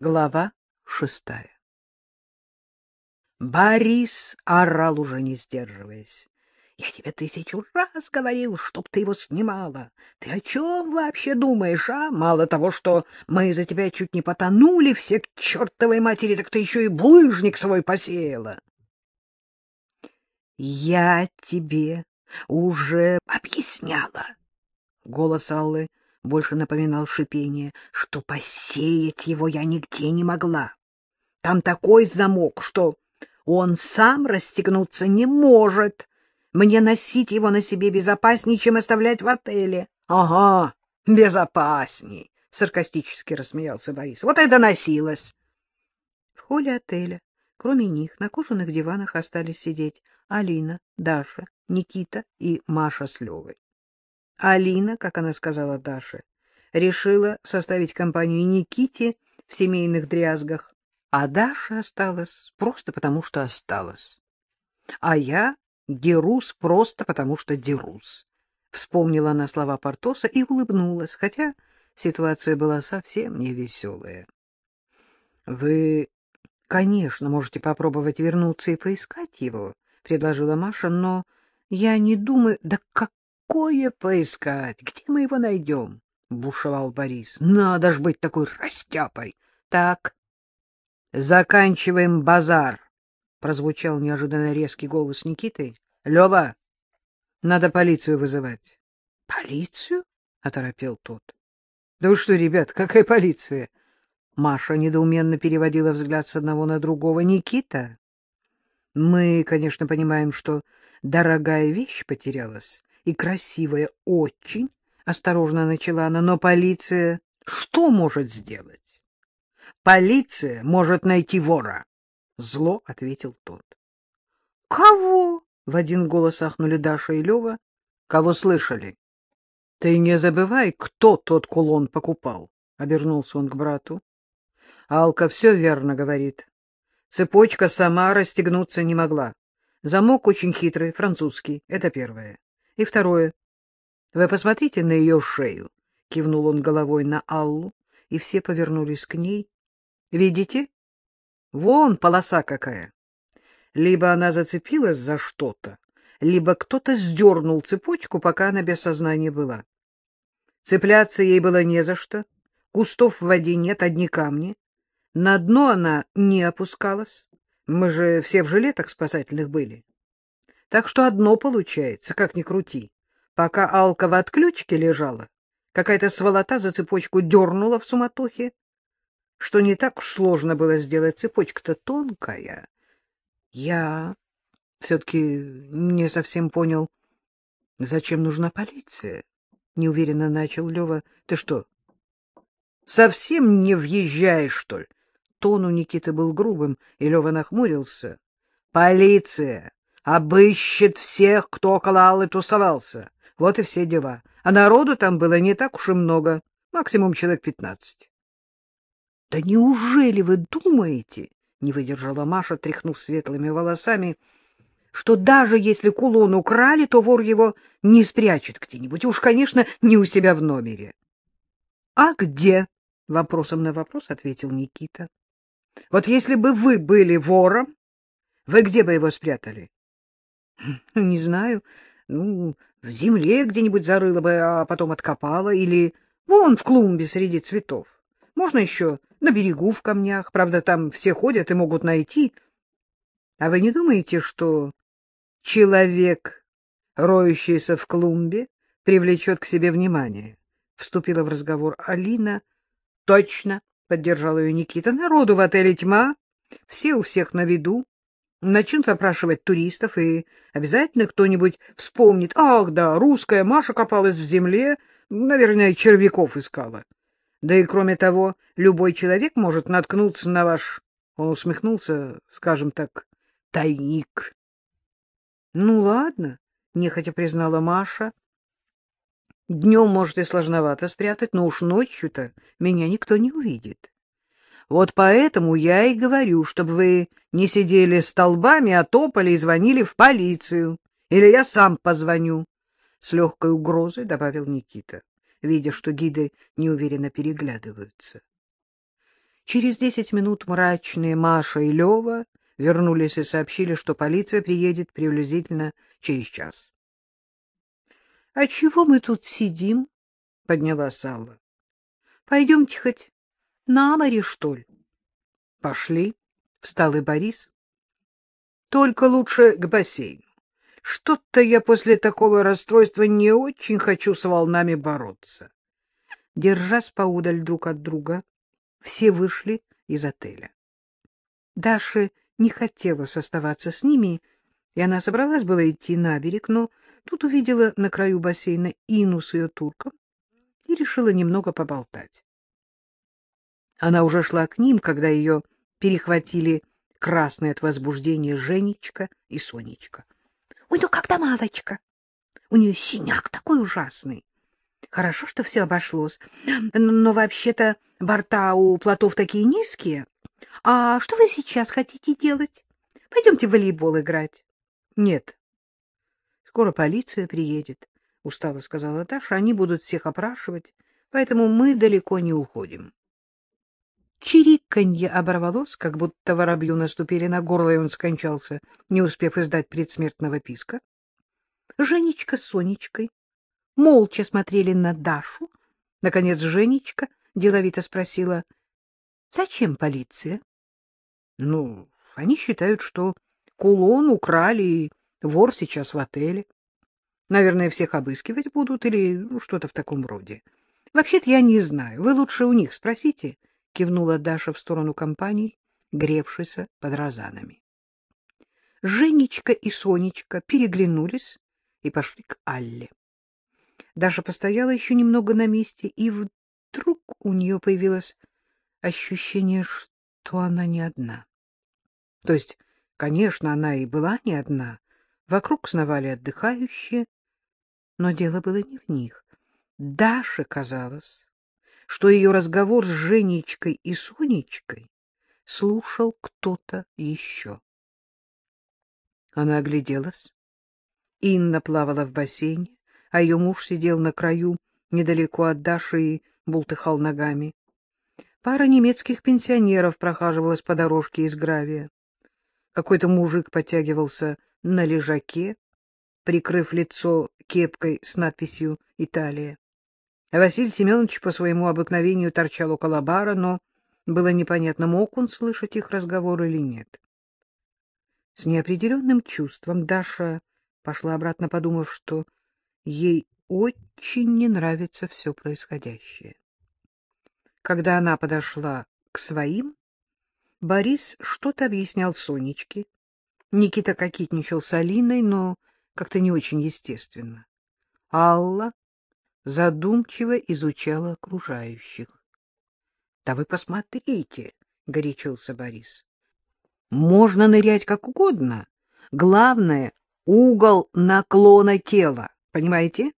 Глава шестая Борис орал, уже не сдерживаясь. — Я тебе тысячу раз говорил, чтоб ты его снимала. Ты о чем вообще думаешь, а? Мало того, что мы из-за тебя чуть не потонули все к чертовой матери, так ты еще и булыжник свой посеяла. — Я тебе уже объясняла. Голос Аллы больше напоминал шипение, что посеять его я нигде не могла. Там такой замок, что он сам расстегнуться не может. Мне носить его на себе безопаснее, чем оставлять в отеле. — Ага, безопасней, — саркастически рассмеялся Борис. — Вот это носилось. В холле отеля, кроме них, на кожаных диванах остались сидеть Алина, Даша, Никита и Маша с Левой. Алина, как она сказала Даше, решила составить компанию Никите в семейных дрязгах, а Даша осталась просто потому, что осталась. А я дерусь просто потому, что дерусь. Вспомнила она слова Портоса и улыбнулась, хотя ситуация была совсем не веселая. — Вы, конечно, можете попробовать вернуться и поискать его, — предложила Маша, — но я не думаю... Да как такое поискать? Где мы его найдем? — бушевал Борис. — Надо ж быть такой растяпой. — Так, заканчиваем базар, — прозвучал неожиданно резкий голос Никиты. — Лева, надо полицию вызывать. — Полицию? — оторопел тот. — Да вы что, ребят, какая полиция? Маша недоуменно переводила взгляд с одного на другого. — Никита, мы, конечно, понимаем, что дорогая вещь потерялась и красивая очень, — осторожно начала она, — но полиция что может сделать? Полиция может найти вора, — зло ответил тот. — Кого? — в один голос ахнули Даша и Лева. — Кого слышали? — Ты не забывай, кто тот кулон покупал, — обернулся он к брату. Алка все верно говорит. Цепочка сама расстегнуться не могла. Замок очень хитрый, французский, это первое. И второе. Вы посмотрите на ее шею, — кивнул он головой на Аллу, и все повернулись к ней. Видите? Вон полоса какая. Либо она зацепилась за что-то, либо кто-то сдернул цепочку, пока она без сознания была. Цепляться ей было не за что, кустов в воде нет, одни камни. На дно она не опускалась, мы же все в жилетах спасательных были. Так что одно получается, как ни крути. Пока Алка в отключке лежала, какая-то сволота за цепочку дернула в суматохе, что не так уж сложно было сделать, цепочка-то тонкая. Я все-таки не совсем понял, зачем нужна полиция. Неуверенно начал Лева. Ты что, совсем не въезжаешь, что ли? Тон у Никиты был грубым, и Лева нахмурился. Полиция обыщет всех, кто около Аллы тусовался. Вот и все дела. А народу там было не так уж и много, максимум человек пятнадцать. — Да неужели вы думаете, — не выдержала Маша, тряхнув светлыми волосами, — что даже если кулон украли, то вор его не спрячет где-нибудь, уж, конечно, не у себя в номере. — А где? — вопросом на вопрос ответил Никита. — Вот если бы вы были вором, вы где бы его спрятали? — Не знаю. Ну, в земле где-нибудь зарыла бы, а потом откопала. Или вон в клумбе среди цветов. Можно еще на берегу в камнях. Правда, там все ходят и могут найти. А вы не думаете, что человек, роющийся в клумбе, привлечет к себе внимание? Вступила в разговор Алина. — Точно, — поддержал ее Никита. — Народу в отеле тьма. Все у всех на виду начнут опрашивать туристов, и обязательно кто-нибудь вспомнит, ах, да, русская Маша копалась в земле, наверное, червяков искала. Да и кроме того, любой человек может наткнуться на ваш, он усмехнулся, скажем так, тайник. — Ну, ладно, — нехотя признала Маша. — Днем, может, и сложновато спрятать, но уж ночью-то меня никто не увидит. Вот поэтому я и говорю, чтобы вы не сидели столбами, а топали и звонили в полицию. Или я сам позвоню. С легкой угрозой добавил Никита, видя, что гиды неуверенно переглядываются. Через десять минут мрачные Маша и Лева вернулись и сообщили, что полиция приедет приблизительно через час. — А чего мы тут сидим? — подняла Салла. — Пойдемте хоть на море, что ли? — Пошли, — встал и Борис. — Только лучше к бассейну. Что-то я после такого расстройства не очень хочу с волнами бороться. Держась поудаль друг от друга, все вышли из отеля. Даше не хотелось оставаться с ними, и она собралась было идти на берег, но тут увидела на краю бассейна Ину с ее турком и решила немного поболтать. Она уже шла к ним, когда ее перехватили красные от возбуждения Женечка и Сонечка. — Ой, ну когда малочка? У нее синяк такой ужасный. Хорошо, что все обошлось. Но вообще-то борта у плотов такие низкие. А что вы сейчас хотите делать? Пойдемте в волейбол играть. Нет. Скоро полиция приедет, устало сказала Таша. Они будут всех опрашивать, поэтому мы далеко не уходим. Чириканье оборвалось, как будто воробью наступили на горло, и он скончался, не успев издать предсмертного писка. Женечка с Сонечкой молча смотрели на Дашу. Наконец Женечка деловито спросила, — Зачем полиция? — Ну, они считают, что кулон украли, и вор сейчас в отеле. Наверное, всех обыскивать будут или ну, что-то в таком роде. Вообще-то я не знаю. Вы лучше у них спросите, — кивнула Даша в сторону компаний, гревшейся под розанами. Женечка и Сонечка переглянулись и пошли к Алле. Даша постояла еще немного на месте, и вдруг у нее появилось ощущение, что она не одна. То есть, конечно, она и была не одна. Вокруг сновали отдыхающие, но дело было не в них. Даше казалось, что ее разговор с Женечкой и Сонечкой слушал кто-то еще. Она огляделась. Инна плавала в бассейне, а ее муж сидел на краю недалеко от Даши и бултыхал ногами. Пара немецких пенсионеров прохаживалась по дорожке из гравия. Какой-то мужик подтягивался на лежаке, прикрыв лицо кепкой с надписью «Италия». Василий Семенович по своему обыкновению торчал около бара, но было непонятно, мог он слышать их разговор или нет. С неопределенным чувством Даша пошла обратно, подумав, что ей очень не нравится все происходящее. Когда она подошла к своим, Борис что-то объяснял Сонечке. Никита кокетничал с Алиной, но как-то не очень естественно. Алла задумчиво изучала окружающих. — Да вы посмотрите, — горячился Борис. — Можно нырять как угодно. Главное — угол наклона тела. Понимаете?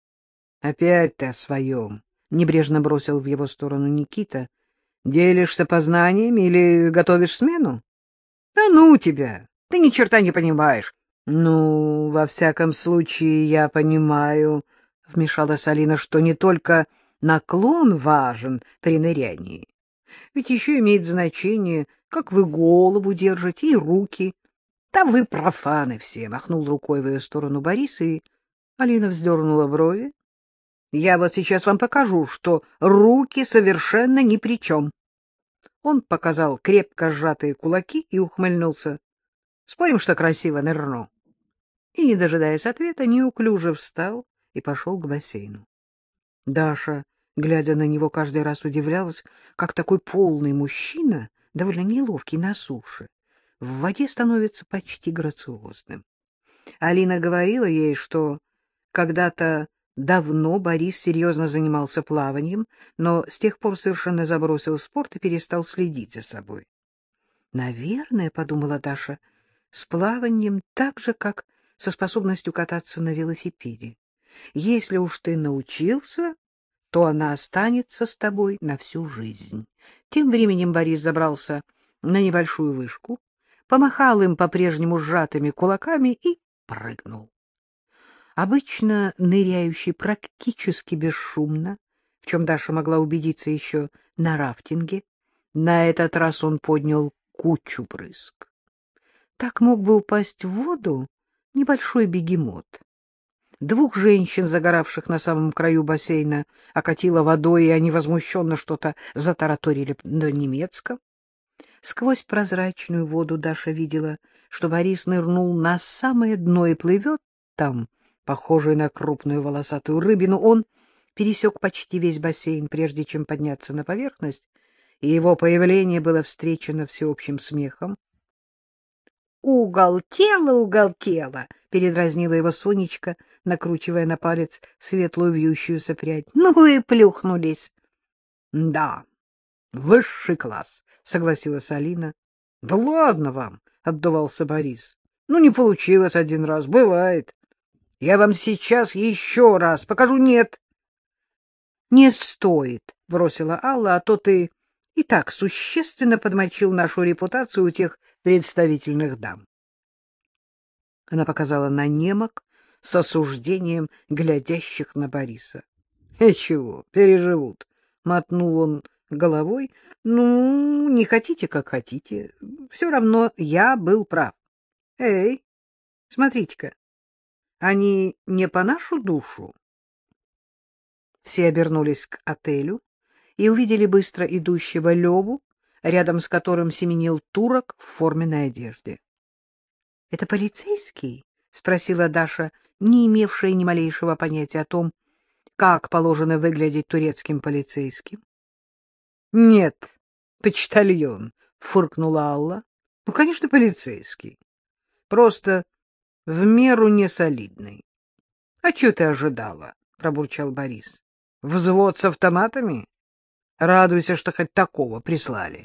— Опять ты о своем, — небрежно бросил в его сторону Никита. — Делишься познаниями или готовишь смену? — Да ну тебя! Ты ни черта не понимаешь. — Ну, во всяком случае, я понимаю, — вмешалась Алина, — что не только наклон важен при нырянии. Ведь еще имеет значение, как вы голову держите и руки. Да вы профаны все, — махнул рукой в ее сторону Борис и Алина вздернула брови. — Я вот сейчас вам покажу, что руки совершенно ни при чем. Он показал крепко сжатые кулаки и ухмыльнулся. — Спорим, что красиво нырну? И, не дожидаясь ответа, неуклюже встал и пошел к бассейну. Даша, глядя на него, каждый раз удивлялась, как такой полный мужчина, довольно неловкий на суше, в воде становится почти грациозным. Алина говорила ей, что когда-то давно Борис серьезно занимался плаванием, но с тех пор совершенно забросил спорт и перестал следить за собой. «Наверное, — подумала Даша, — с плаванием так же, как со способностью кататься на велосипеде. Если уж ты научился, то она останется с тобой на всю жизнь». Тем временем Борис забрался на небольшую вышку, помахал им по-прежнему сжатыми кулаками и прыгнул. Обычно ныряющий практически бесшумно, в чем Даша могла убедиться еще на рафтинге, На этот раз он поднял кучу брызг. Так мог бы упасть в воду небольшой бегемот. Двух женщин, загоравших на самом краю бассейна, окатило водой, и они возмущенно что-то затараторили на немецком. Сквозь прозрачную воду Даша видела, что Борис нырнул на самое дно и плывет там, похожий на крупную волосатую рыбину. Он пересек почти весь бассейн, прежде чем подняться на поверхность, и его появление было встречено всеобщим смехом. «Уголтела, уголтела!» — передразнила его Сонечка, накручивая на палец светлую вьющуюся прядь. «Ну и плюхнулись!» «Да, высший класс!» — согласилась Алина. «Да ладно вам!» — отдувался Борис. «Ну, не получилось один раз, бывает. Я вам сейчас еще раз покажу. Нет!» «Не стоит!» — бросила Алла, — «а то ты и так существенно подмочил нашу репутацию у тех представительных дам. Она показала на немок с осуждением глядящих на Бориса. — И чего, переживут, — мотнул он головой. — Ну, не хотите, как хотите. Все равно я был прав. — Эй, смотрите-ка, они не по нашу душу? Все обернулись к отелю, и увидели быстро идущего Леву, рядом с которым семенил турок в форменной одежде. — Это полицейский? — спросила Даша, не имевшая ни малейшего понятия о том, как положено выглядеть турецким полицейским. — Нет, почтальон, — фыркнула Алла. — Ну, конечно, полицейский. Просто в меру несолидный. — А что ты ожидала? — пробурчал Борис. — Взвод с автоматами? Радуйся, что хоть такого прислали.